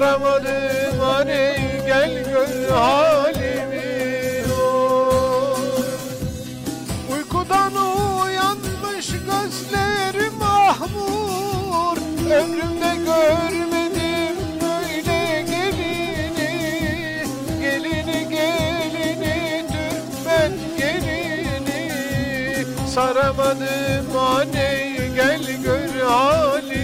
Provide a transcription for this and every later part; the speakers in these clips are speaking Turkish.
gelini Saramadım hani gel gör halimi. Oy. Uykudan uyanmış gözlerim mahmur. Ömrümde görmedim böyle gelini. Gelini gelini Türkmen gelini. Saramadım anne gel gör halimi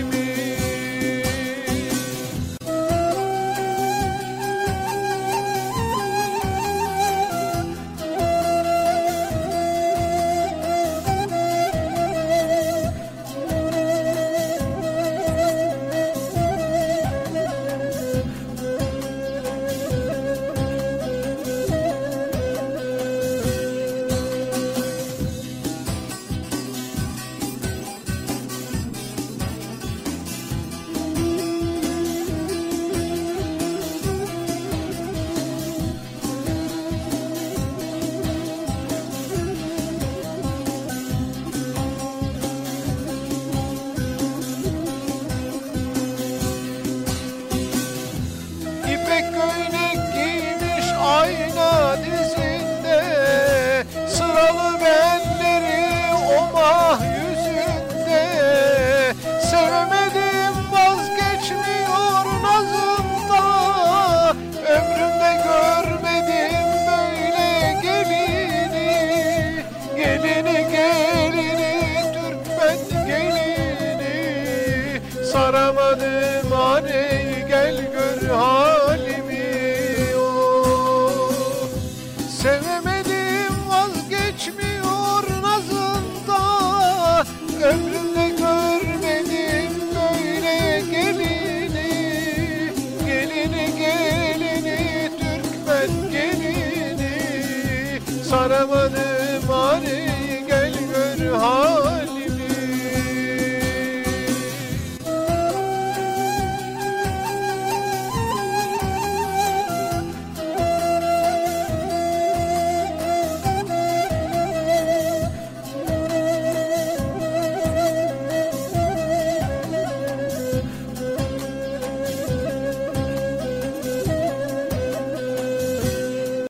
gelini Saramadım hani gel gör halimi